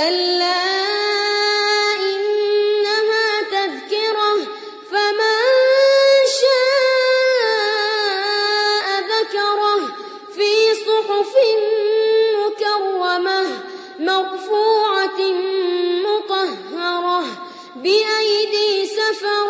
كلا إنها تذكرة فمن شاء ذكره في صحف مكرمة مرفوعة مطهرة بأيدي سفرة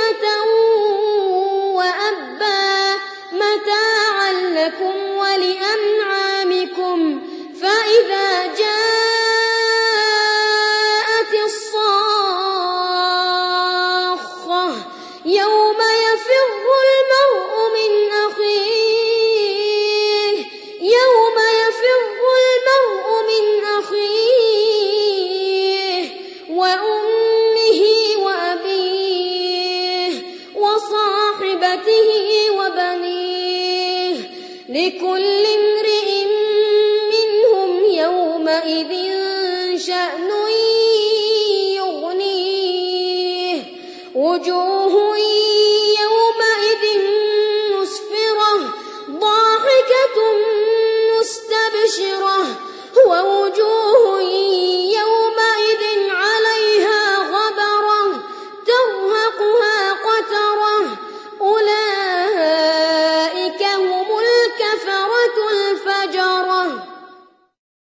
وصاحبته وبنيه لكل امرئ منهم يومئذ شأن يغنيه. وجوه